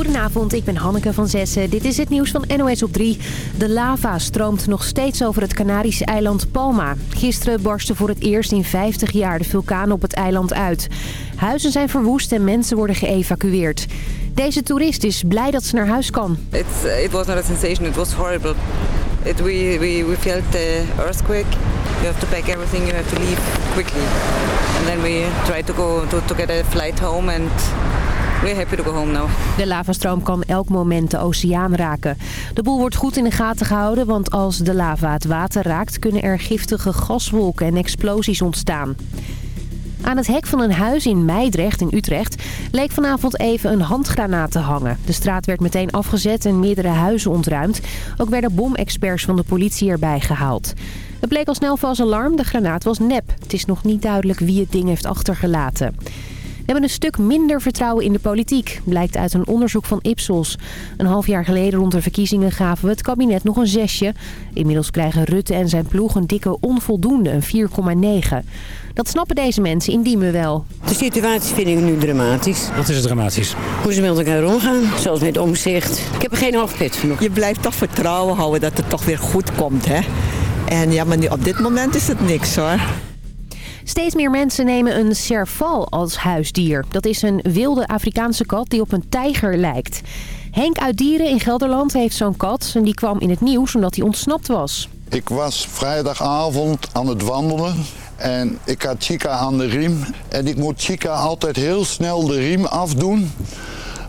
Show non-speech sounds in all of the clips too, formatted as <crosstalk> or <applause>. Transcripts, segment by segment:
Goedenavond, ik ben Hanneke van Zessen. Dit is het nieuws van NOS op 3. De lava stroomt nog steeds over het Canarische eiland Palma. Gisteren barstte voor het eerst in 50 jaar de vulkaan op het eiland uit. Huizen zijn verwoest en mensen worden geëvacueerd. Deze toerist is blij dat ze naar huis kan. It's, uh, it was not a sensation, it was horrible. It, we, we, we felt the earthquake. You have to pack everything, you have to leave quickly. And then we tried to go to get a flight home and happy to go home now. De lavastroom kan elk moment de oceaan raken. De boel wordt goed in de gaten gehouden, want als de lava het water raakt... kunnen er giftige gaswolken en explosies ontstaan. Aan het hek van een huis in Meidrecht in Utrecht leek vanavond even een handgranaat te hangen. De straat werd meteen afgezet en meerdere huizen ontruimd. Ook werden bomexperts van de politie erbij gehaald. Het bleek al snel vals alarm, de granaat was nep. Het is nog niet duidelijk wie het ding heeft achtergelaten. We hebben een stuk minder vertrouwen in de politiek, blijkt uit een onderzoek van Ipsos. Een half jaar geleden rond de verkiezingen gaven we het kabinet nog een zesje. Inmiddels krijgen Rutte en zijn ploeg een dikke onvoldoende, een 4,9. Dat snappen deze mensen in Diemen wel. De situatie vind ik nu dramatisch. Wat is het dramatisch? Hoe ze met elkaar omgaan, zoals met omzicht. Ik heb er geen afpit van. Je blijft toch vertrouwen houden dat het toch weer goed komt, hè? En ja, maar nu, op dit moment is het niks, hoor. Steeds meer mensen nemen een serval als huisdier. Dat is een wilde Afrikaanse kat die op een tijger lijkt. Henk uit Dieren in Gelderland heeft zo'n kat en die kwam in het nieuws omdat hij ontsnapt was. Ik was vrijdagavond aan het wandelen en ik had Chica aan de riem. En ik moet Chica altijd heel snel de riem afdoen,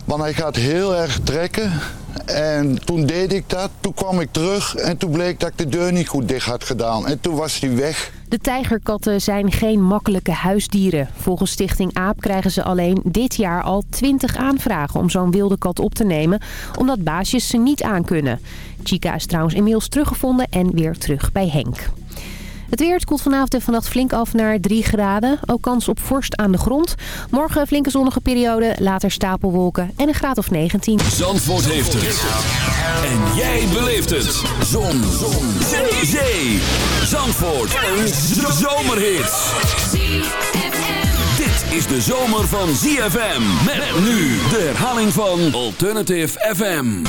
want hij gaat heel erg trekken. En toen deed ik dat, toen kwam ik terug en toen bleek dat ik de deur niet goed dicht had gedaan. En toen was hij weg. De tijgerkatten zijn geen makkelijke huisdieren. Volgens Stichting AAP krijgen ze alleen dit jaar al 20 aanvragen om zo'n wilde kat op te nemen, omdat baasjes ze niet aankunnen. Chica is trouwens inmiddels teruggevonden en weer terug bij Henk. Het weer het koelt vanavond en vannacht flink af naar 3 graden. Ook kans op vorst aan de grond. Morgen flinke zonnige periode, later stapelwolken en een graad of 19. Zandvoort heeft het. En jij beleeft het. Zon. Zon. Zee. Zee. Zandvoort. Een zomerhit. Dit is de zomer van ZFM. Met nu de herhaling van Alternative FM.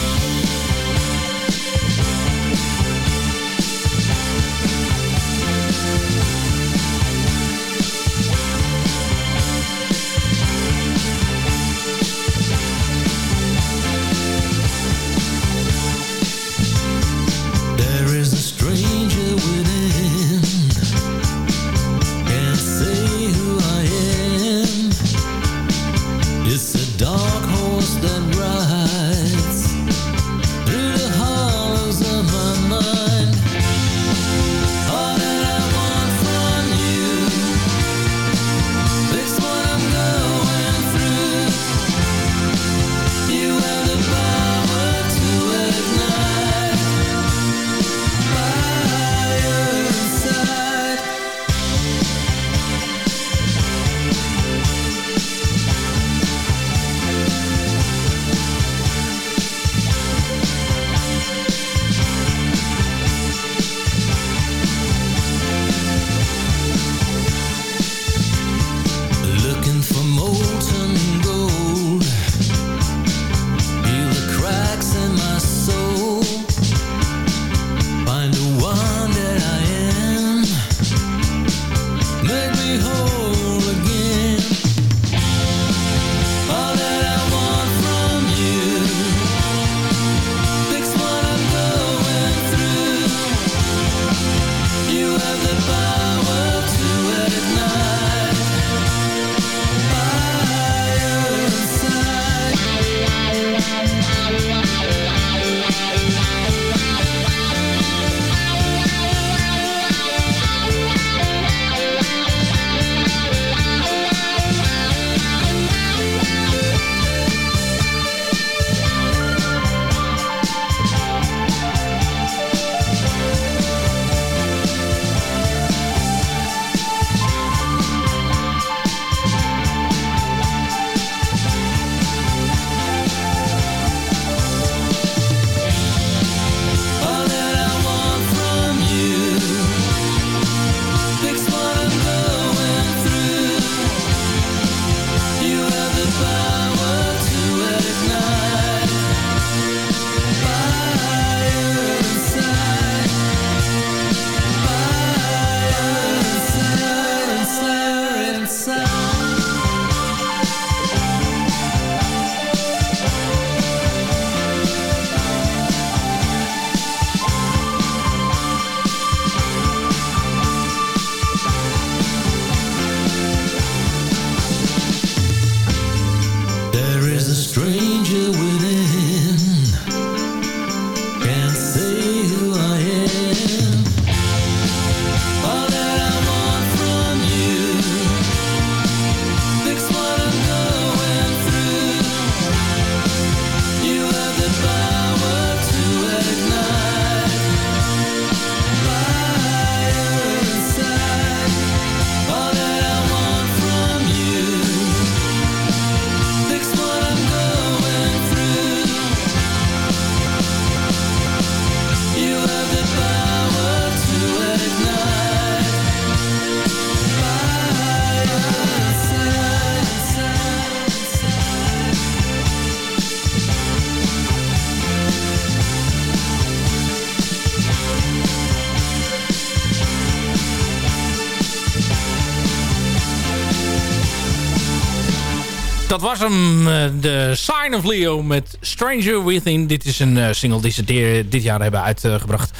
Was hem, eh, de Sign of Leo met Stranger Within. Dit is een eh, single die ze dit jaar hebben uitgebracht.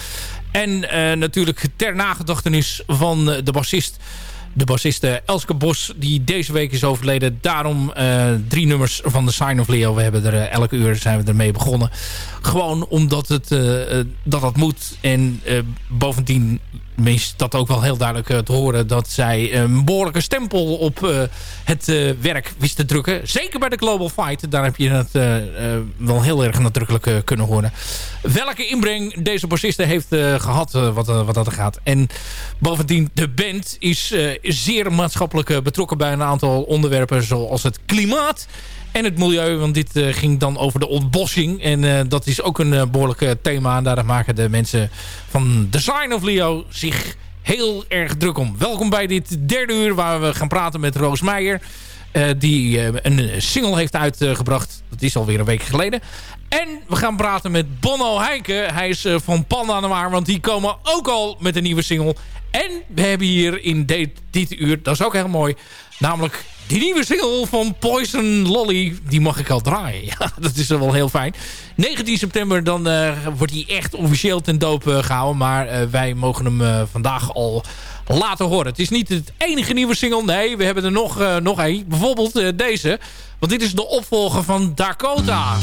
En eh, natuurlijk ter nagedachtenis van eh, de bassist... De bassiste Elske Bos, die deze week is overleden. Daarom eh, drie nummers van de Sign of Leo. We hebben er eh, elke uur zijn we ermee begonnen. Gewoon omdat het, eh, eh, dat dat moet. En eh, bovendien is dat ook wel heel duidelijk eh, te horen... dat zij een behoorlijke stempel op eh, het eh, werk wist te drukken. Zeker bij de Global Fight. Daar heb je het wel heel erg nadrukkelijk kunnen horen. Welke inbreng deze bassiste heeft eh, gehad eh, wat, wat dat gaat. En bovendien, de band is zeer maatschappelijk betrokken... bij een aantal onderwerpen zoals het klimaat en het milieu. Want dit eh, ging dan over de ontbossing. En eh, dat is ook een eh, behoorlijk eh, thema. En daar maken de mensen van Design of Leo zich heel erg druk om. Welkom bij dit derde uur waar we gaan praten met Roos Meijer. die een single heeft uitgebracht. Dat is alweer een week geleden. En we gaan praten met Bono Heike. Hij is van Panda de Maar. Want die komen ook al met een nieuwe single. En we hebben hier in dit uur, dat is ook heel mooi... namelijk die nieuwe single van Poison Lolly, die mag ik al draaien. <laughs> Ja, dat is wel heel fijn. 19 september dan eh, wordt hij echt officieel ten doop eh, gehouden. Maar eh, wij mogen hem vandaag al laten horen. Het is niet het enige nieuwe single. Nee, we hebben er nog, nog één. Bijvoorbeeld deze. Want dit is de opvolger van Dakota.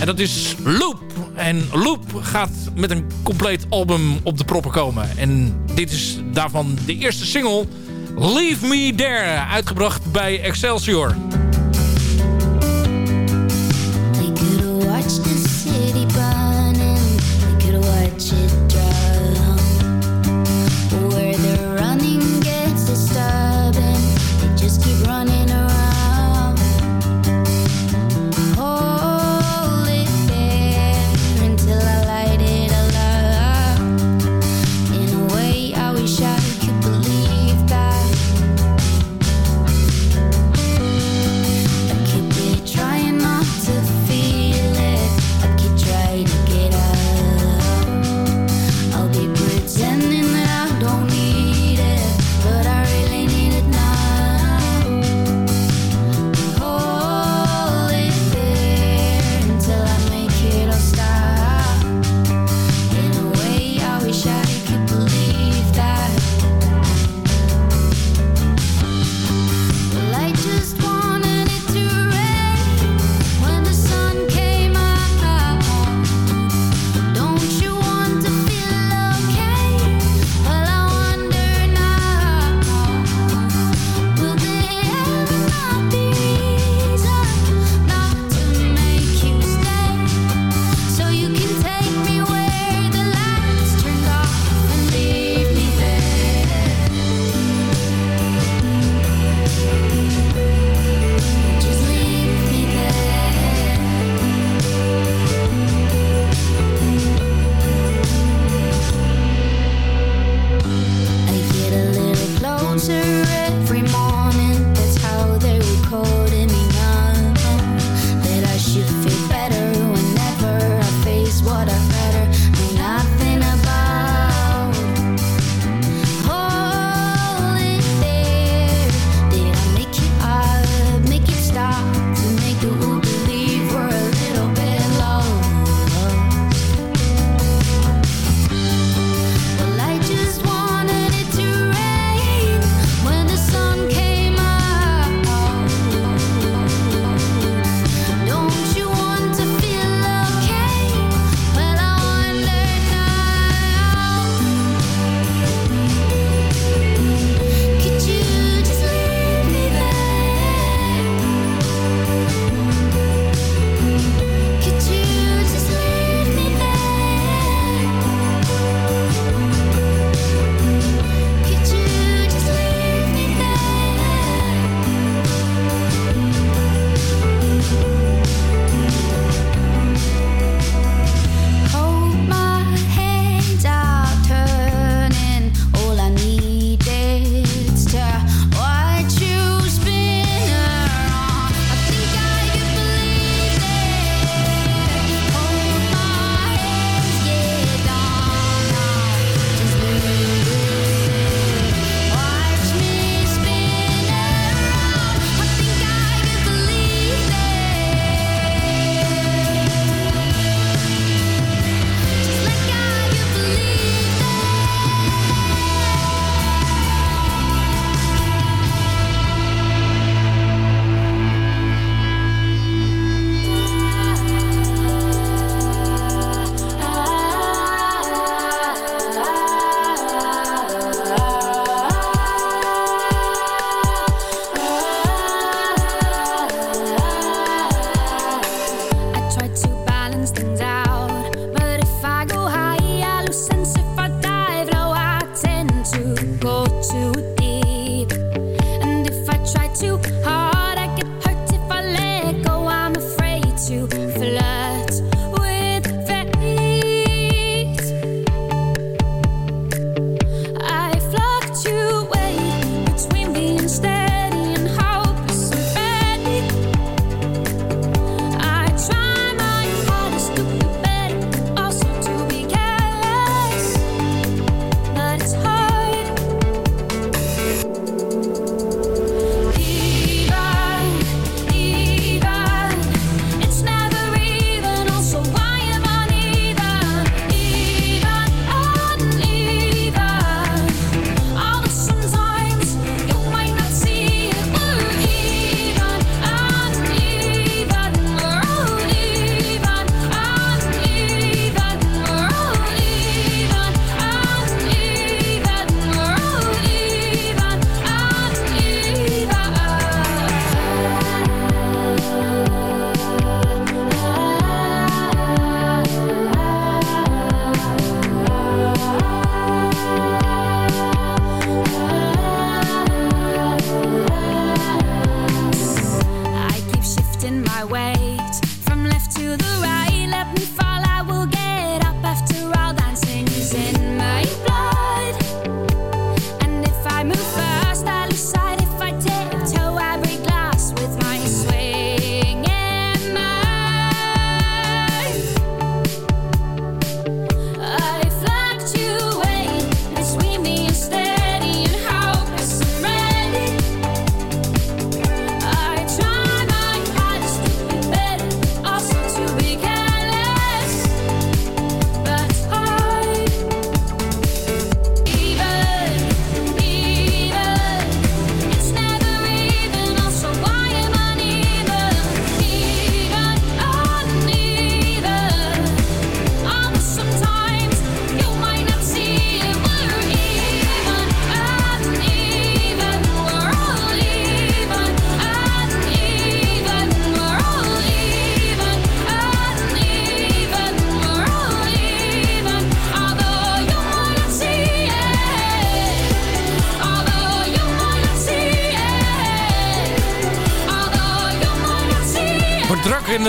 En dat is Loop. En Loop gaat met een compleet album op de proppen komen. En dit is daarvan de eerste single... Leave Me There, uitgebracht bij Excelsior.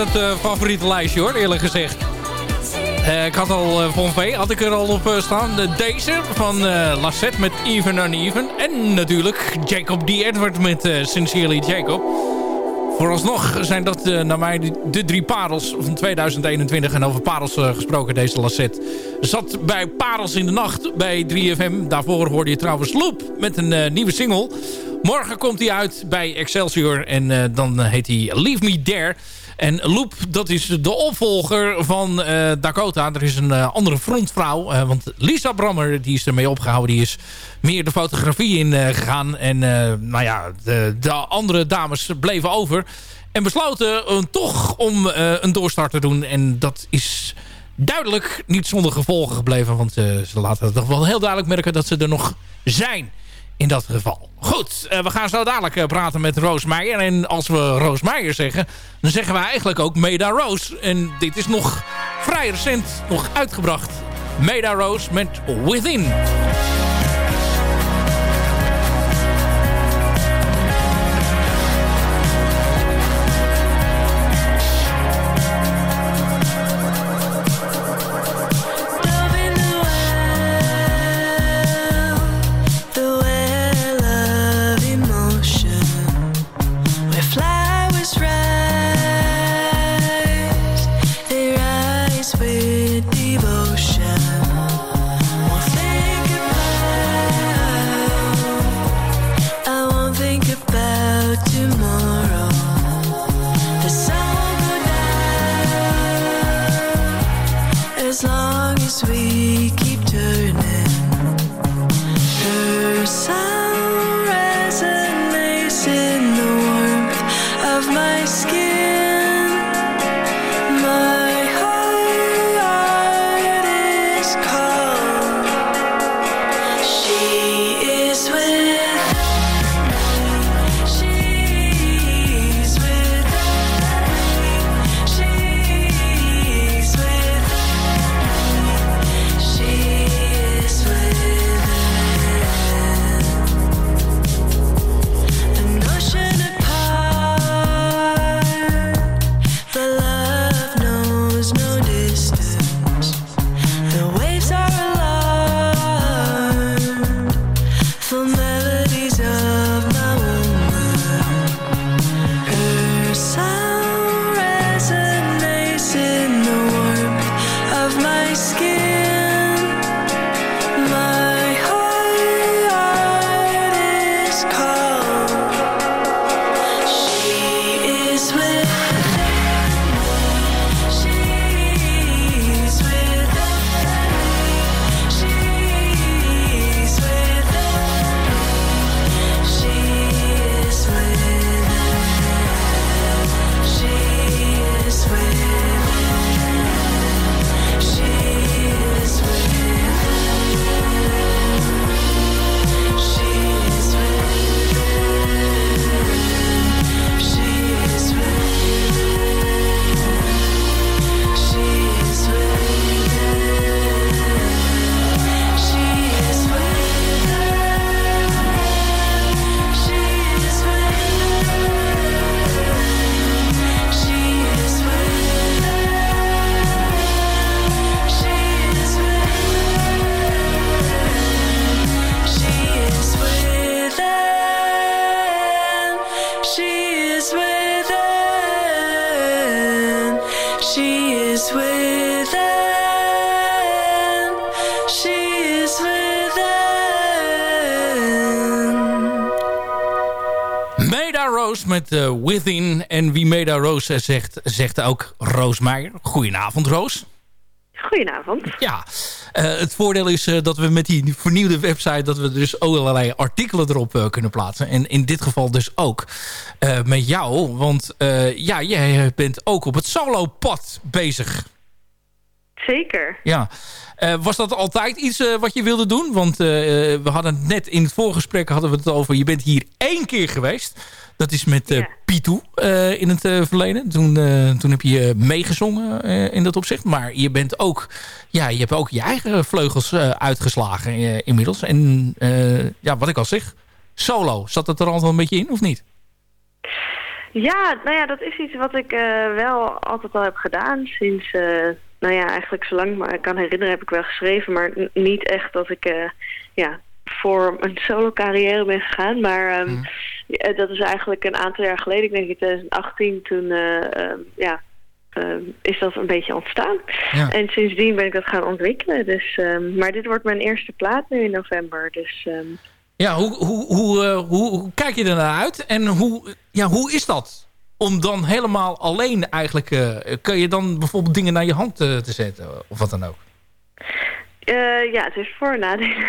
Het eh, favoriete lijstje hoor, eerlijk gezegd. Eh, ik had al uh, Von V, had ik er al op eh, staan. De deze van eh Lassette met Even Uneven. En natuurlijk Jacob D. Edward met eh, Sincerely Jacob. Vooralsnog zijn dat eh, naar mij de, drie parels van 2021. En over parels eh, gesproken, deze Lassette. Zat bij Parels in de Nacht bij 3FM. Daarvoor hoorde je trouwens Loop met een eh, nieuwe single. Morgen komt hij uit bij Excelsior. En eh, dan heet hij Leave Me There. En Loop, dat is de opvolger van eh, Dakota. Er is een eh, andere frontvrouw. eh, want Lisa Brammer, die is ermee opgehouden. Die is meer de fotografie in gegaan. En nou ja, de, de andere dames bleven over. En besloten toch om een doorstart te doen. En dat is duidelijk niet zonder gevolgen gebleven. Want ze laten toch wel heel duidelijk merken dat ze er nog zijn in dat geval. Goed, eh, we gaan zo dadelijk eh, praten met Roos Meijer. En als we Roos Meijer zeggen, dan zeggen we eigenlijk ook Meda Roos. En dit is nog vrij recent, nog uitgebracht. Meda Roos met Within. Met eh, Within. En wie Meda eh, zegt, zegt ook Roos Meijer. Goedenavond, Roos. Goedenavond. Ja, eh, het voordeel is eh, dat we met die vernieuwde website... dat we dus ook allerlei artikelen erop eh, kunnen plaatsen. En in dit geval dus ook met jou. Want ja, jij bent ook op het solo-pad bezig. Zeker. Ja. Was dat altijd iets wat je wilde doen? Want we hadden het net in het voorgesprek hadden we het over... je bent hier één keer geweest. Dat is met eh Pitou eh, in het eh, verleden. Toen, toen heb je meegezongen in dat opzicht. Maar je bent ook... Ja, je hebt ook je eigen vleugels uitgeslagen inmiddels. En ja, wat ik al zeg... Solo. Zat het er altijd wel een beetje in of niet? Ja, nou ja, dat is iets wat ik wel altijd al heb gedaan. Sinds, nou ja, eigenlijk zolang ik me kan herinneren heb ik wel geschreven. Maar niet echt dat ik, ja, voor een solo carrière ben gegaan. Maar ehm, ja, dat is eigenlijk een aantal jaar geleden. Ik denk in 2018 toen, eh, ehm, ja, ehm, is dat een beetje ontstaan. Ja. En sindsdien ben ik dat gaan ontwikkelen. Dus, ehm, maar dit wordt mijn eerste plaat nu in november. Dus Ja, hoe, hoe, hoe, eh, hoe, hoe kijk je ernaar uit? En hoe, ja, hoe is dat? Om dan helemaal alleen eigenlijk... eh, kun je dan bijvoorbeeld dingen naar je hand eh, te zetten? Of wat dan ook? Eh, ja, het is voor- en nadelen.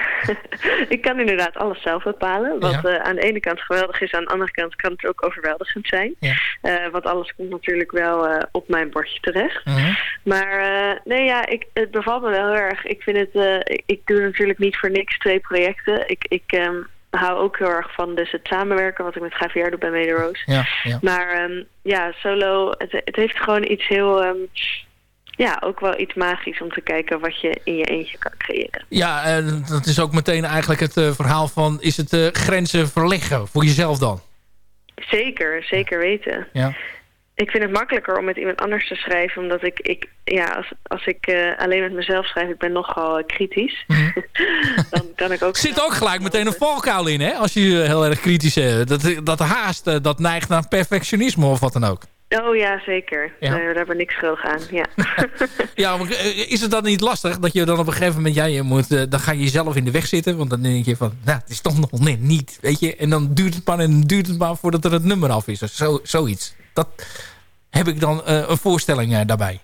<laughs> ik kan inderdaad alles zelf bepalen. Wat Ja. eh, aan de ene kant geweldig is, aan de andere kant kan het ook overweldigend zijn. Ja. Eh, want alles komt natuurlijk wel op mijn bordje terecht. Mhm. Maar nee, ja, ik, het bevalt me wel heel erg. Ik vind het, ik, doe natuurlijk niet voor niks twee projecten. Ik, ik ehm, hou ook heel erg van dus het samenwerken, wat ik met GVR doe bij Mede Rose. Ja. Maar ehm, ja, solo, het, het heeft gewoon iets heel, ehm, ja, ook wel iets magisch om te kijken wat je in je eentje kan creëren. Ja, eh, dat is ook meteen eigenlijk het eh, verhaal van... is het eh, grenzen verleggen voor jezelf dan? Zeker, zeker weten. Ja. Ik vind het makkelijker om met iemand anders te schrijven, omdat ik, ik ja, als, als ik alleen met mezelf schrijf, ik ben nogal kritisch. <laughs> dan kan ik ook... <laughs> Zit ook gelijk meteen een valkuil in, hè? Als je heel erg kritisch bent. Dat, dat haast, dat neigt naar perfectionisme of wat dan ook. Oh ja, zeker. Ja. Daar, daar ben ik schuldig aan, ja. <laughs> Ja, maar eh, is het dan niet lastig dat je dan op een gegeven moment... Ja, je moet, eh, dan ga je jezelf in de weg zitten. Want dan denk je van, nou, het is toch nog net niet, weet je. En dan duurt het maar en duurt het maar voordat er het nummer af is. Of zo, zoiets. Dat heb ik dan eh, een voorstelling daarbij.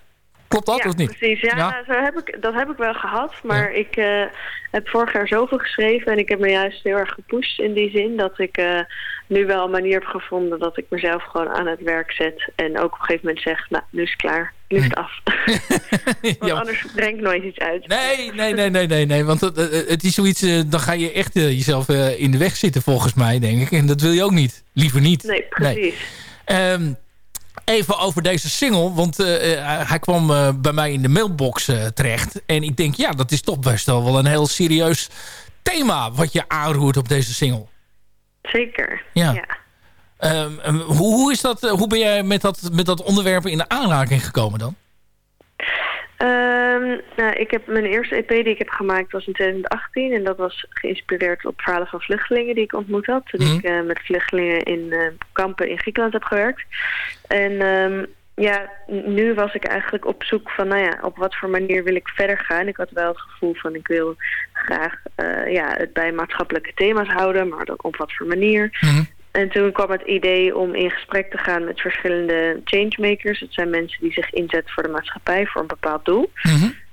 Klopt dat ja, of niet? precies. Ja, Ja? Zo heb ik, dat heb ik wel gehad. Maar ik eh, heb vorig jaar zoveel geschreven. En ik heb me juist heel erg gepusht in die zin. Dat ik eh, nu wel een manier heb gevonden dat ik mezelf gewoon aan het werk zet. En ook op een gegeven moment zeg, nou, nu is het klaar. Nu is het af. <laughs> Want anders breng ik nooit iets uit. Nee, nee, nee, nee, nee, nee. Want het, het- het is zoiets, eh, dan ga je echt eh, jezelf eh, in de weg zitten volgens mij, denk ik. En dat wil je ook niet. Liever niet. Nee, precies. Ehm, even over deze single, want eh, eh, hij kwam eh, bij mij in de mailbox terecht. En ik denk, ja, dat is toch best wel wel een heel serieus thema wat je aanroert op deze single. Zeker. Ja. ja. Ehm, ehm, hoe, hoe, is dat, hoe ben jij met dat, met dat onderwerp in de aanraking gekomen dan? Ehm, nou, ik heb mijn eerste EP die ik heb gemaakt was in 2018 en dat was geïnspireerd op verhalen van vluchtelingen die ik ontmoet had toen Mhm. ik eh, met vluchtelingen in eh, kampen in Griekenland heb gewerkt. En ehm, ja, nu was ik eigenlijk op zoek van, nou ja, op wat voor manier wil ik verder gaan. Ik had wel het gevoel van, ik wil graag eh, ja, het bij maatschappelijke thema's houden, maar dan op wat voor manier. En toen kwam het idee om in gesprek te gaan met verschillende changemakers. Het zijn mensen die zich inzetten voor de maatschappij, voor een bepaald doel.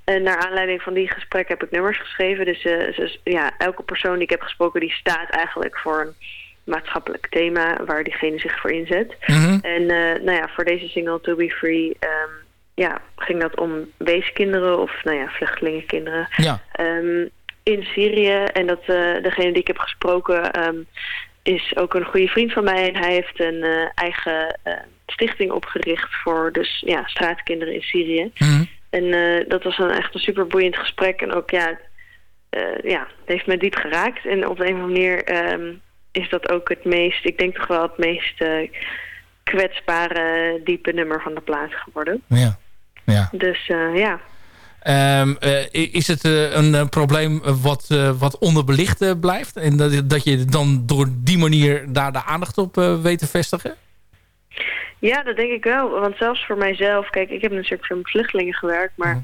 En naar aanleiding van die gesprekken heb ik nummers geschreven. Dus dus, ja, elke persoon die ik heb gesproken, die staat eigenlijk voor een maatschappelijk thema waar diegene zich voor inzet. En eh, nou ja, voor deze single To Be Free ehm, ja, ging dat om weeskinderen of nou ja, vluchtelingenkinderen Ja. ehm, in Syrië. En dat eh, degene die ik heb gesproken ehm, is ook een goede vriend van mij. En hij heeft een eh, eigen eh, stichting opgericht voor dus ja, straatkinderen in Syrië. En eh, dat was een echt een super boeiend gesprek. En ook ja, ja, het heeft me diep geraakt. En op de een of andere manier ehm, is dat ook het meest, ik denk toch wel het meest kwetsbare, diepe nummer van de plaat geworden. Ja. ja. Dus ja. Ehm, eh, is het eh, een eh, probleem wat, wat onderbelicht blijft? En dat, dat je dan door die manier daar de aandacht op weet te vestigen? Ja, dat denk ik wel. Want zelfs voor mijzelf, kijk, ik heb natuurlijk veel met vluchtelingen gewerkt, maar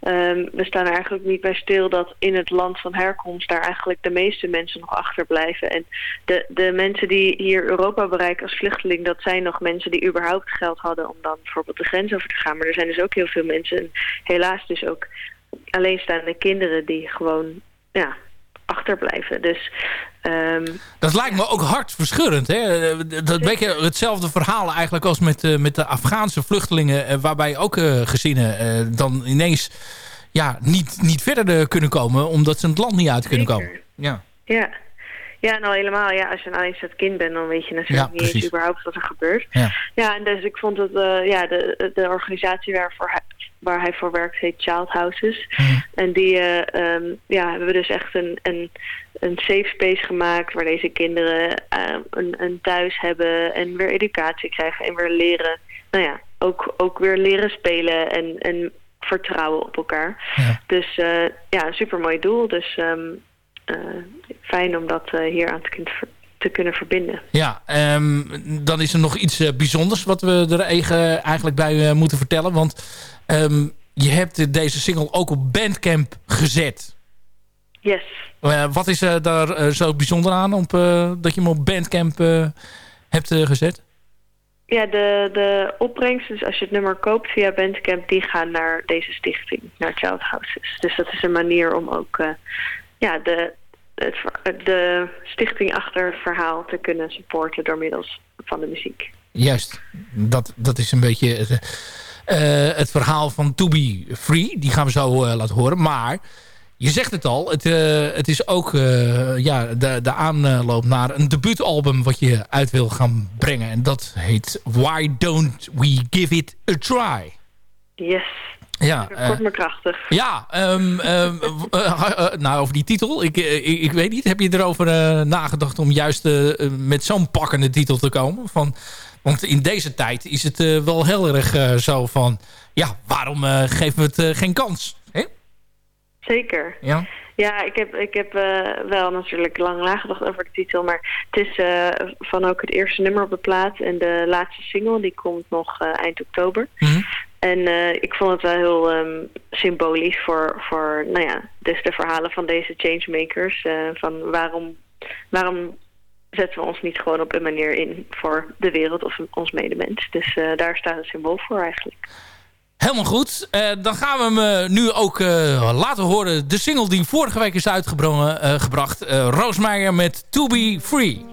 ehm, we staan er eigenlijk niet bij stil dat in het land van herkomst daar eigenlijk de meeste mensen nog achterblijven. En de, de mensen die hier Europa bereiken als vluchteling, dat zijn nog mensen die überhaupt geld hadden om dan bijvoorbeeld de grens over te gaan. Maar er zijn dus ook heel veel mensen, en helaas dus ook alleenstaande kinderen die gewoon, ja, achterblijven. Dus ehm, Dat lijkt me ook hartverscheurend. Hè? Dat beetje hetzelfde verhaal eigenlijk als met, eh, met de Afghaanse vluchtelingen... eh, waarbij ook eh, gezinnen dan ineens ja, niet, niet verder kunnen komen... omdat ze het land niet uit kunnen komen. Ja. Ja. Ja, nou helemaal. Ja, als je een alleenstaand kind bent, dan weet je natuurlijk Ja, niet eens überhaupt wat er gebeurt. Ja. Ja, en dus ik vond eh, ja, de, de organisatie waarvoor hij, waar hij voor werkt heet Child Houses. En die ehm, ja, hebben we dus echt een, een, een safe space gemaakt waar deze kinderen eh, een, een thuis hebben en weer educatie krijgen en weer leren, nou ja, ook, ook weer leren spelen en, en vertrouwen op elkaar. Dus eh, ja, een super mooi doel. Dus ehm, eh, fijn om dat hier aan te, kun- te kunnen verbinden. Ja, ehm, dan is er nog iets eh, bijzonders wat we er eigen- eigenlijk bij eh, moeten vertellen. Want ehm, je hebt deze single ook op Bandcamp gezet. Yes. Eh, wat is daar zo bijzonder aan op, dat je hem op Bandcamp hebt gezet? Ja, de, de opbrengsten, dus als je het nummer koopt via Bandcamp, die gaan naar deze stichting, naar Child Houses. Dus dat is een manier om ook ja, de, het, de stichting achter het verhaal te kunnen supporten door middels van de muziek. Juist, dat, dat is een beetje het, eh, het verhaal van To Be Free. Die gaan we zo eh, laten horen. Maar je zegt het al, het, eh, het is ook ja, de, de aanloop naar een debuutalbum wat je uit wil gaan brengen. En dat heet Why Don't We Give It A Try. Yes. Ja, Kort eh, maar krachtig. ja ehm, ehm, eh, eh, nou over die titel, ik, ik, ik weet niet. Heb je erover nagedacht om juist met zo'n pakkende titel te komen? Van, want in deze tijd is het wel heel erg zo van... Ja, waarom geven we het geen kans? Hè? Zeker. Ja. Ja, ik heb, ik heb wel natuurlijk lang nagedacht over de titel, maar het is van ook het eerste nummer op de plaat en de laatste single, die komt nog eind oktober. En eh, ik vond het wel heel ehm, symbolisch voor, voor nou ja, dus de verhalen van deze changemakers. eh, van waarom, waarom zetten we ons niet gewoon op een manier in voor de wereld of ons medemens. Dus eh, daar staat het symbool voor eigenlijk. Helemaal goed. Dan gaan we hem nu ook laten horen. De single die vorige week is uitgebracht. gebracht. Eh, Roosmeijer met To Be Free.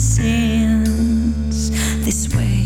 sense this way.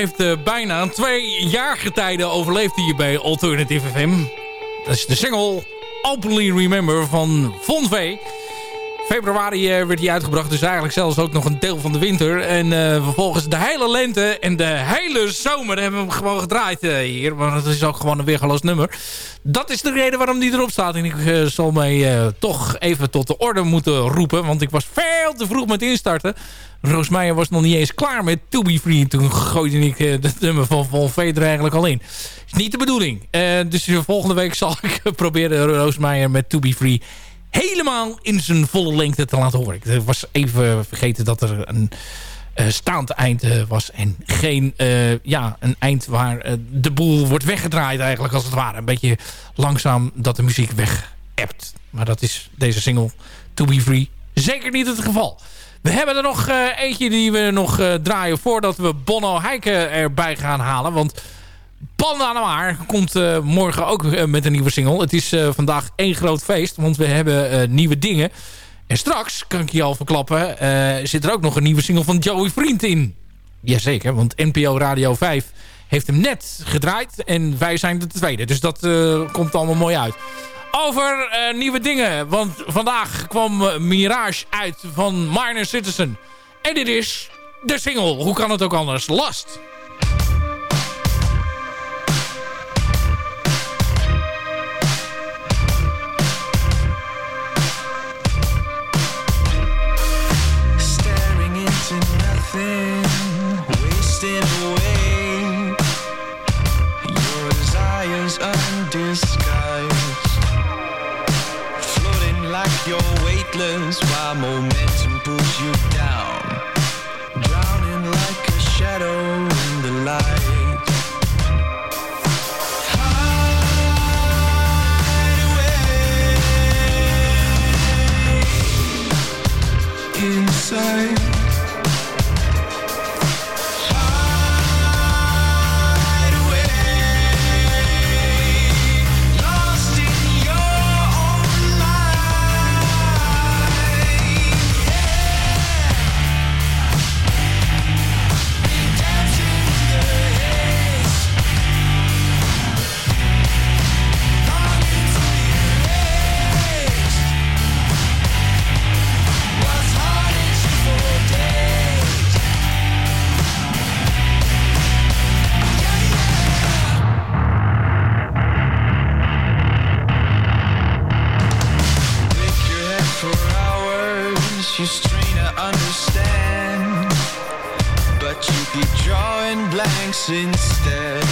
Heeft eh, bijna twee jaargetijden overleefd hier bij Alternative FM. Dat is de single Openly Remember van Von V. Februari eh, werd die uitgebracht, dus eigenlijk zelfs ook nog een deel van de winter. En eh, vervolgens de hele lente en de hele zomer hebben we hem gewoon gedraaid eh, hier. Maar het is ook gewoon een weergeloos nummer. Dat is de reden waarom die erop staat. En ik zal mij toch even tot de orde moeten roepen. Want ik was veel te vroeg met instarten. Roos Meijer was nog niet eens klaar met To Be Free. Toen gooide ik eh, het nummer van Von V er eigenlijk al in. Is niet de bedoeling. Dus volgende week zal ik <laughs> proberen Roos Meijer met To Be Free helemaal in zijn volle lengte te laten horen. Ik was even vergeten dat er een eh, staand eind eh, was. En geen eh, ja, een eind waar eh, de boel wordt weggedraaid eigenlijk als het ware. Een beetje langzaam dat de muziek weg. Maar dat is deze single To Be Free zeker niet het geval. We hebben er nog eh, eentje die we nog eh, draaien voordat we Bono Heiken erbij gaan halen. Want Panda Noir komt eh, morgen ook eh, met een nieuwe single. Het is eh, vandaag één groot feest, want we hebben nieuwe dingen. En straks, kan ik je al verklappen, zit er ook nog een nieuwe single van Joey Vriend in. Jazeker, want NPO Radio 5 heeft hem net gedraaid en wij zijn de tweede. Dus dat komt allemaal mooi uit. Over nieuwe dingen, want vandaag kwam Mirage uit van Minor Citizen. En dit is de single, hoe kan het ook anders, Last. sorry you strain to understand. But you keep drawing blanks instead.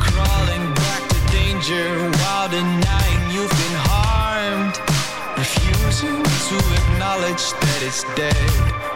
Crawling back to danger while denying you've been harmed. Refusing to acknowledge that it's dead.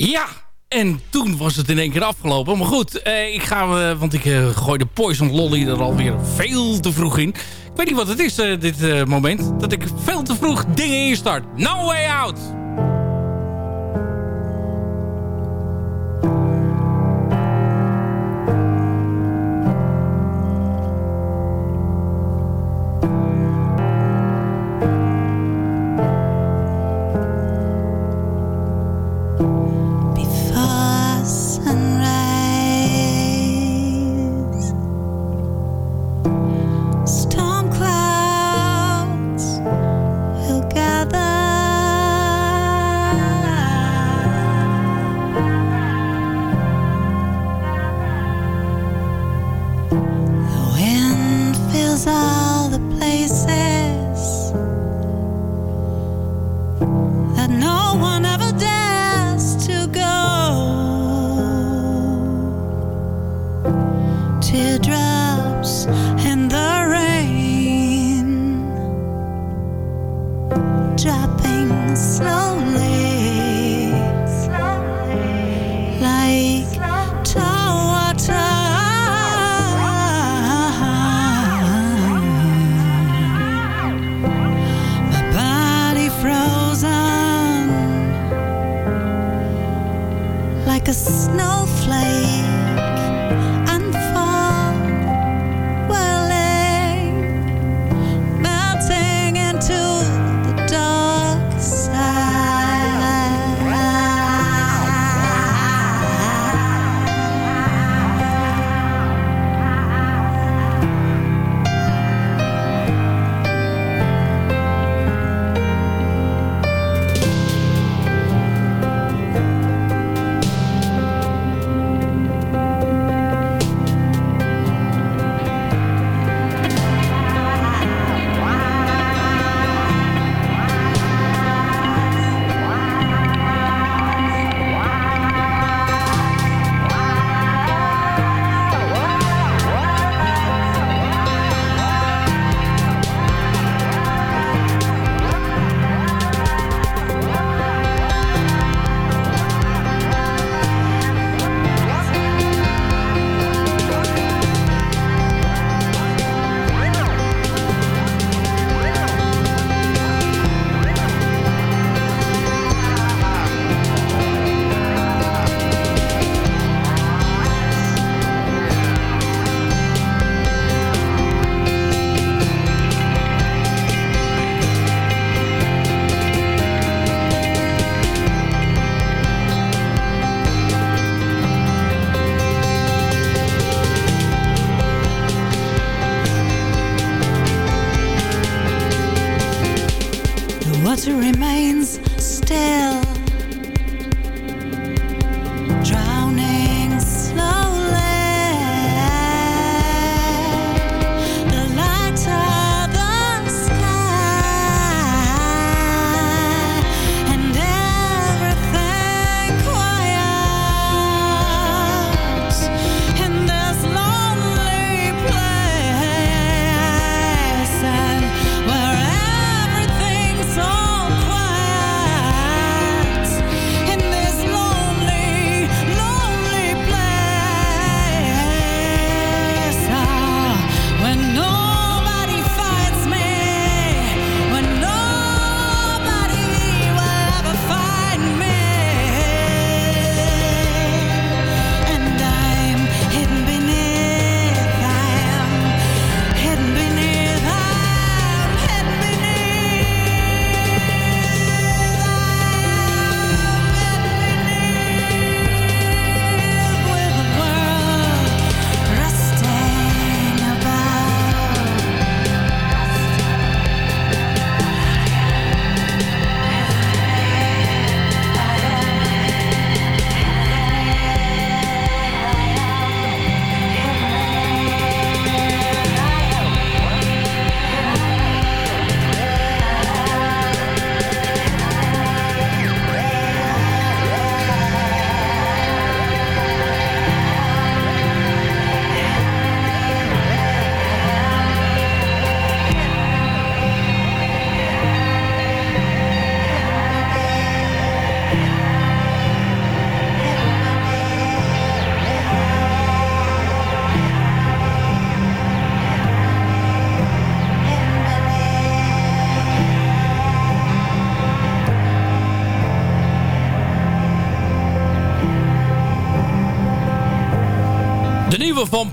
Ja, en toen was het in één keer afgelopen. Maar goed, eh, ik ga, eh, want ik eh, gooi de Poison Lolly er alweer veel te vroeg in. Ik weet niet wat het is, eh, dit eh, moment. Dat ik veel te vroeg dingen instart. No way out!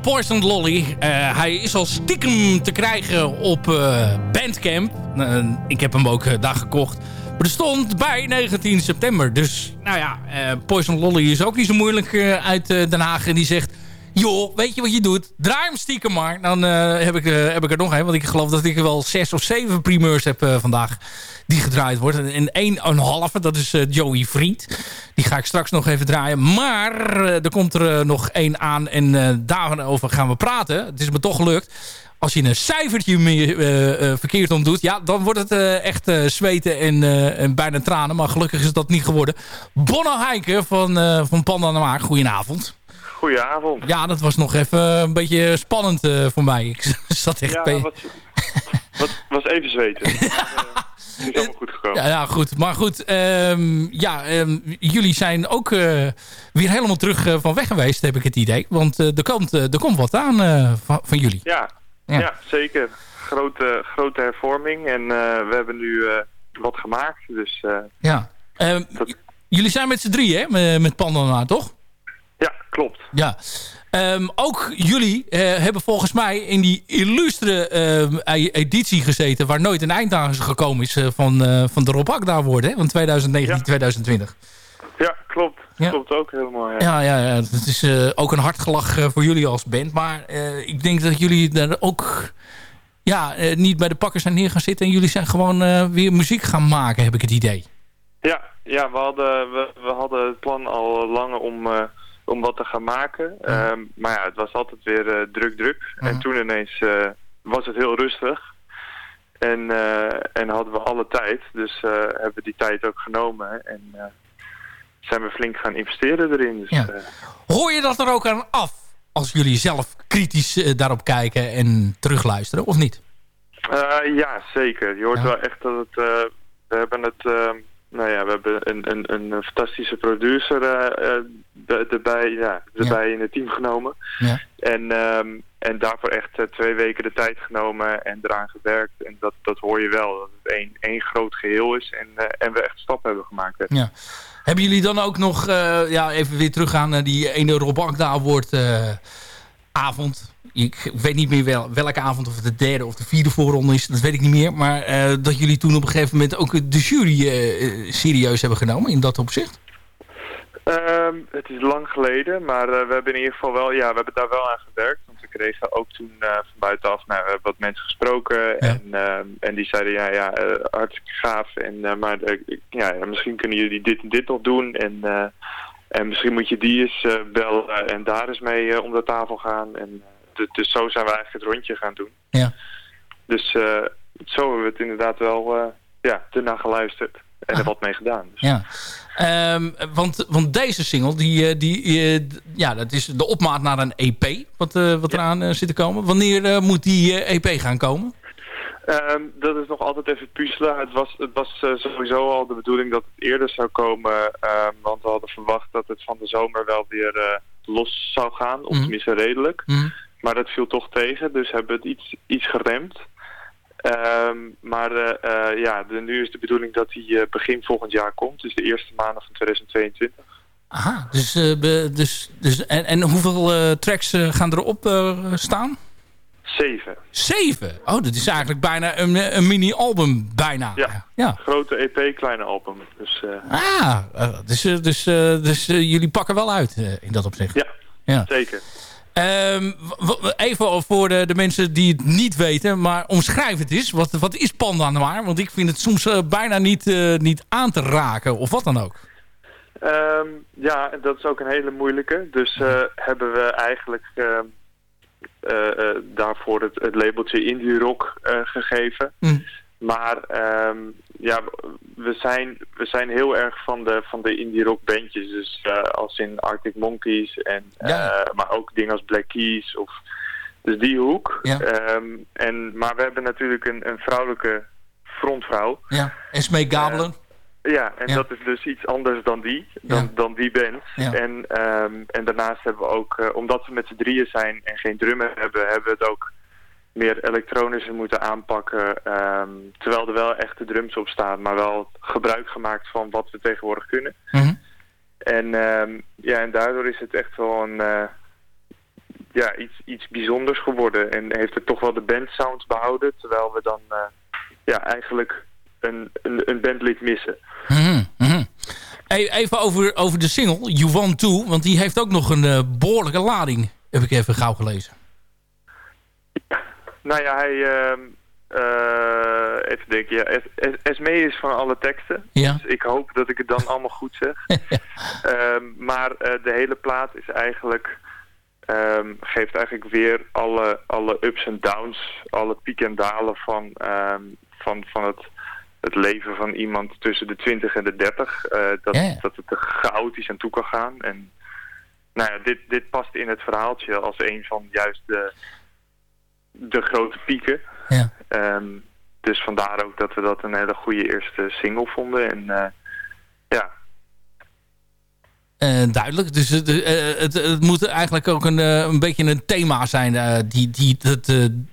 Poison Lolly. Eh, hij is al stiekem te krijgen op eh, Bandcamp. Eh, ik heb hem ook daar gekocht. Maar er stond bij 19 september. Dus nou ja, Poison Lolly is ook niet zo moeilijk uit Den Haag. En die zegt... Weet je wat je doet? Draai hem stiekem maar. Dan eh, heb, ik, eh, heb ik er nog een. Want ik geloof dat ik wel zes of zeven primeurs heb eh, vandaag. Die gedraaid wordt. En één een halve, dat is Joey Vriend. Die ga ik straks nog even draaien. Maar er komt er nog één aan. En daarover gaan we praten. Het is me toch gelukt. Als je een cijfertje meer, verkeerd om doet... Ja, dan wordt het echt zweten en, en bijna tranen. Maar gelukkig is dat niet geworden. Bonno Heiken van, van Panda Maar. Goedenavond. Goedenavond. Ja, dat was nog even een beetje spannend eh, voor mij. Ik <laughs> zat echt... Ja, wat, wat, was even zweten. <laughs> Maar, eh, Het is allemaal goed gekomen. Ja, ja, goed. Maar goed, ehm, ja, ehm, jullie zijn ook eh, weer helemaal terug eh, van weg geweest, heb ik het idee. Want eh, er, komt, eh, er komt wat aan eh, van, van jullie. Ja, Ja. ja. zeker. Grote, grote hervorming. En eh, we hebben nu eh, wat gemaakt. Dus eh, Ja. Ehm, jullie zijn met z'n drieën, hè? Met, met Panda naar, toch? Ja, klopt. Ja. Ehm, ook jullie eh, hebben volgens mij in die illustre ehm, e- editie gezeten... waar nooit een eind aan gekomen is eh, van, eh, van de Rob Akda worden, hè? Van 2019-2020. Ja, klopt. Ja. Klopt ook helemaal. Ja. Ja, ja, ja. Het is ook een hartgelach eh, voor jullie als band. Maar ik denk dat jullie daar ook ja, niet bij de pakkers zijn neer gaan zitten. En jullie zijn gewoon weer muziek gaan maken, heb ik het idee. Ja, ja we, hadden, we, we hadden het plan al lang om, om wat te gaan maken. Ehm, maar ja, het was altijd weer eh, druk, druk. En toen ineens eh, was het heel rustig. En, eh, en hadden we alle tijd. Dus hebben we die tijd ook genomen. En zijn we flink gaan investeren erin. Dus, Ja. Hoor je dat er ook aan af als jullie zelf kritisch daarop kijken en terugluisteren, of niet? Ja, zeker. Je hoort wel echt dat het... we hebben het... nou ja, we hebben een, een, een fantastische producer eh, eh, er- erbij, ja, erbij in het team genomen. Ja. En, ehm, en daarvoor echt eh, twee weken de tijd genomen en eraan gewerkt. En dat, dat hoor je wel, dat het één, één groot geheel is. En, en we echt stappen hebben gemaakt. hè. Ja. Hebben jullie dan ook nog, ja, even weer teruggaan naar die ene Rob Akda Award avond. Ik weet niet meer wel, welke avond, of het de derde of de vierde voorronde is. Dat weet ik niet meer. Maar eh, dat jullie toen op een gegeven moment ook de jury eh, serieus hebben genomen in dat opzicht. Ehm, het is lang geleden, maar eh, we hebben in ieder geval wel, ja, we hebben daar wel aan gewerkt. Want we kregen ook toen van buitenaf nou, we hebben wat mensen gesproken. En, ehm, en die zeiden, ja, ja hartstikke gaaf. En, maar ja, misschien kunnen jullie dit en dit nog doen. En, en misschien moet je die eens bellen en daar eens mee om de tafel gaan. En, dus, dus zo zijn we eigenlijk het rondje gaan doen. Ja. Dus eh, zo hebben we het inderdaad wel uh, ja, ernaar geluisterd. En er wat mee gedaan. Dus. Ja. Um, want, want deze single, die, uh, die, ja, dat is de opmaat naar een EP. Wat, wat eraan zit te komen. Wanneer moet die EP gaan komen? Um, dat is nog altijd even puzzelen. Het was, het was uh, sowieso al de bedoeling dat het eerder zou komen. Um, want we hadden verwacht dat het van de zomer wel weer uh, los zou gaan. Of Mhm. tenminste redelijk. Mm. Maar dat viel toch tegen. Dus hebben we het iets, iets geremd. Um, maar uh, ja, de, nu is de bedoeling dat hij uh, begin volgend jaar komt. Dus de eerste maanden van 2022. Aha, dus, be, dus, dus en, en hoeveel tracks gaan erop staan? Zeven. Zeven? Oh, dat is eigenlijk bijna een, een mini-album, bijna. Ja, ja. grote EP, kleine album. Dus, ah, dus, dus, dus jullie pakken wel uit in dat opzicht. Ja, ja. zeker. Um, even voor de, de, mensen die het niet weten, maar omschrijf het eens. Wat, wat is Panda nou Want ik vind het soms uh, bijna niet, uh, niet aan te raken, of wat dan ook. Um, ja, dat is ook een hele moeilijke. Dus uh, hebben we eigenlijk daarvoor het, het, labeltje indie rock gegeven. Mm. Maar um, ja, we zijn, we zijn heel erg van de, van de indie rock bandjes. Dus uh, als in Arctic Monkeys. En, ja. uh, maar ook dingen als Black Keys. Of, dus die hoek. Ja. Um, en, maar we hebben natuurlijk een, een vrouwelijke frontvrouw. Ja, Esme Gabelen. Uh, ja, en ja. dat is dus iets anders dan die, dan, die band. En, um, en daarnaast hebben we ook, omdat we met z'n drieën zijn en geen drummer hebben, hebben we het ook meer elektronischer moeten aanpakken. Um, terwijl er wel echte drums op staan, maar wel gebruik gemaakt van wat we tegenwoordig kunnen. Mm -hmm. En, um, ja, en daardoor is het echt wel een, uh, ja, iets, iets bijzonders geworden. En heeft het toch wel de bandsound behouden. Terwijl we dan eh, ja, eigenlijk een, een, een bandlid missen. Mhm, mhm. E- Even over, over de single, You Want To. Want die heeft ook nog een eh, behoorlijke lading. Heb ik even gauw gelezen. Nou ja, hij... ehm, eh, even denken, ja, Es- Es- Esme is van alle teksten. Ja. Dus ik hoop dat ik het dan allemaal goed zeg. <laughs> Ehm, maar eh, de hele plaat is eigenlijk... ehm, geeft eigenlijk weer alle, alle ups en downs, alle pieken en dalen van, van, van het, het leven van iemand tussen de 20 en de 30. eh, dat, Ja. dat het er chaotisch aan toe kan gaan. En nou ja, dit, dit past in het verhaaltje als een van juist de, de grote pieken. Ja. Ehm, dus vandaar ook dat we dat een hele goede eerste single vonden. En eh, ja, Eh, duidelijk. Dus het, eh, het, het moet eigenlijk ook een, een beetje een thema zijn. die, die, dat,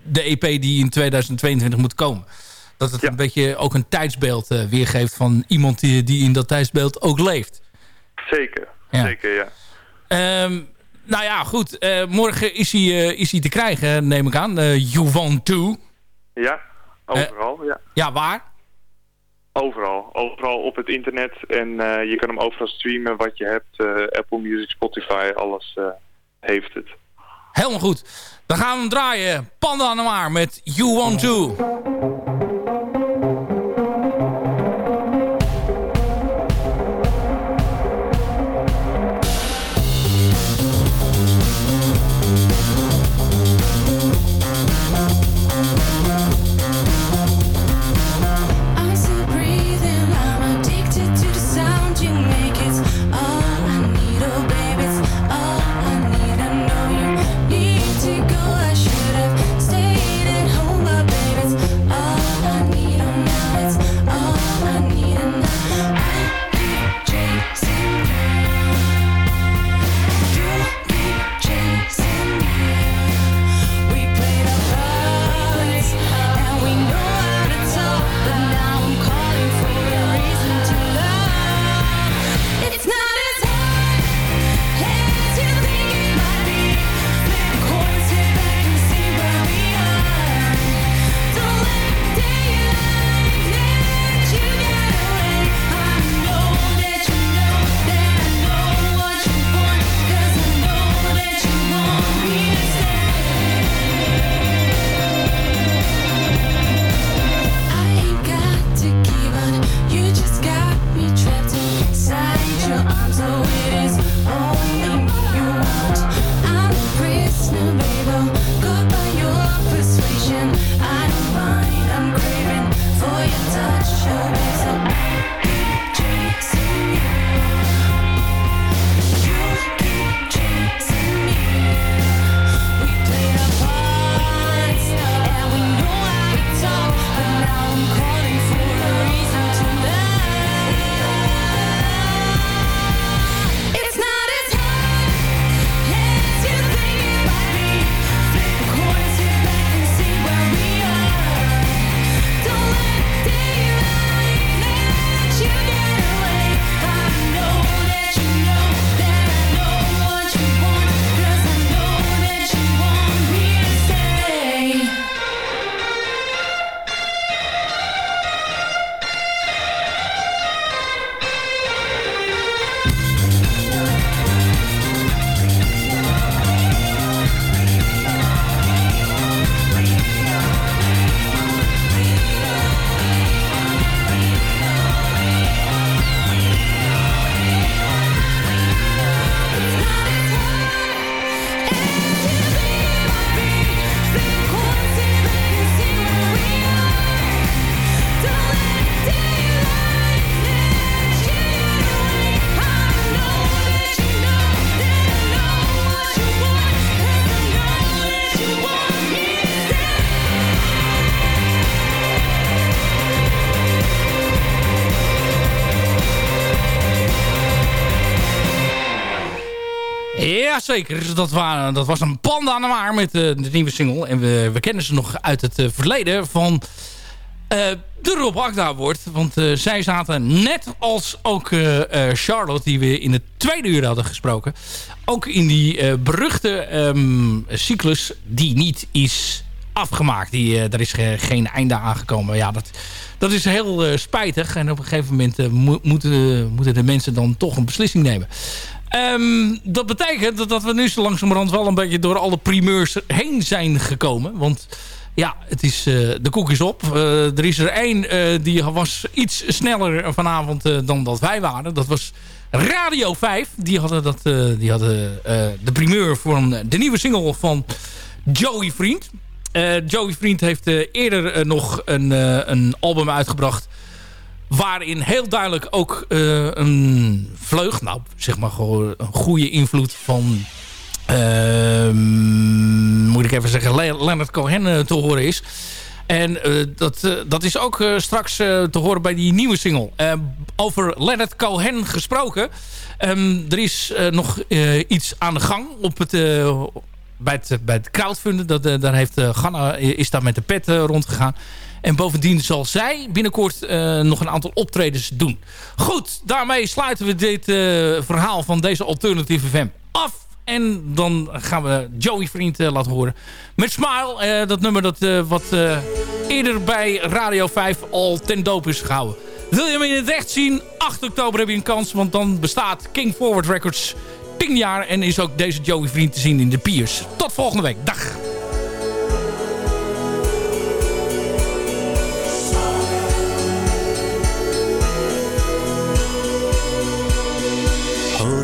de EP die in 2022 moet komen. Dat het een beetje ook een tijdsbeeld weergeeft van iemand die, die in dat tijdsbeeld ook leeft. zeker. Ja. Zeker, ja. Ehm, nou ja, goed. Eh, morgen is hij, eh, is hij te krijgen, neem ik aan. Uh, you Want To. Ja, overal, ja. Ja, waar? Overal. Overal op het internet. En eh, je kan hem overal streamen wat je hebt. Eh, Apple Music, Spotify, alles eh, heeft het. Helemaal goed. Dan gaan we hem draaien. Panda aan de maar met You Want To. Jazeker, dat, dat was een panda aan de maar met eh, de nieuwe single. En we, kennen ze nog uit het eh, verleden van eh, de Rob Agda wordt. Want zij zaten net als ook Charlotte, die we in het tweede uur hadden gesproken... ook in die beruchte ehm, cyclus die niet is afgemaakt. Die, er is ge- geen einde aangekomen. Ja, dat, dat is heel spijtig. En op een gegeven moment mo- moeten, moeten de mensen dan toch een beslissing nemen. Ehm, dat betekent dat, we nu zo langzamerhand wel een beetje door alle primeurs heen zijn gekomen. Want ja, het is, eh, de koek is op. Eh, er is er één eh, die was iets sneller vanavond dan dat wij waren. Dat was Radio 5. Die hadden, dat, die hadden de primeur voor de nieuwe single van Joey Vriend. Joey Vriend heeft eerder nog een, een album uitgebracht waarin heel duidelijk ook eh, een vleug, nou zeg maar gewoon een goede invloed van, ehm, moet ik even zeggen, Le- Leonard Cohen eh, te horen is. En eh, dat, dat is ook straks te horen bij die nieuwe single. Over Leonard Cohen gesproken. Ehm, er is nog iets aan de gang op het, bij, het, bij het crowdfunden. Dat, daar heeft Ganna is daar met de pet rondgegaan. En bovendien zal zij binnenkort eh, nog een aantal optredens doen. Goed, daarmee sluiten we dit eh, verhaal van deze Alternative FM af. En dan gaan we Joey Vriend eh, laten horen. Met Smile, dat nummer dat wat eerder bij Radio 5 al ten doop is gehouden. Wil je hem in het echt zien? 8 oktober heb je een kans, want dan bestaat King Forward Records 10 jaar. En is ook deze Joey Vriend te zien in de Piers. Tot volgende week. Dag!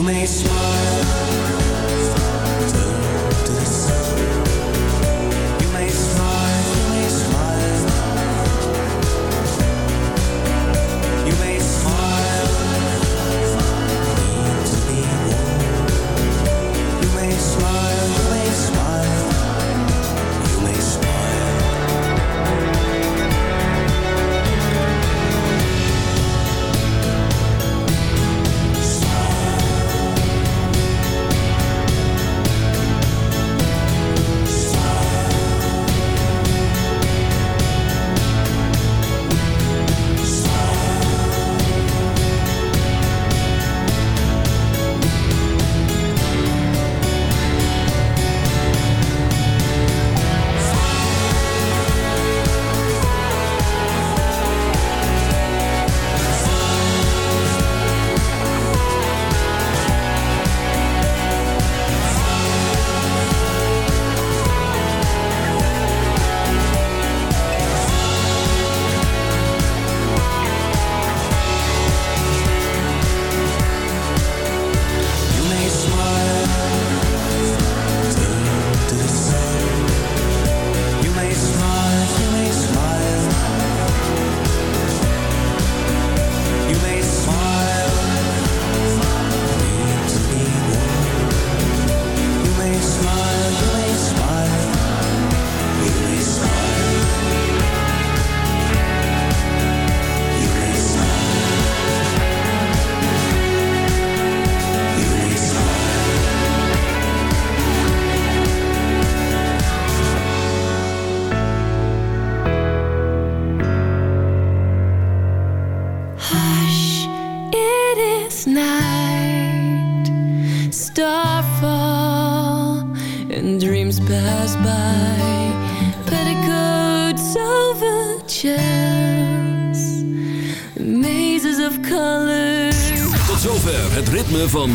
You may smile,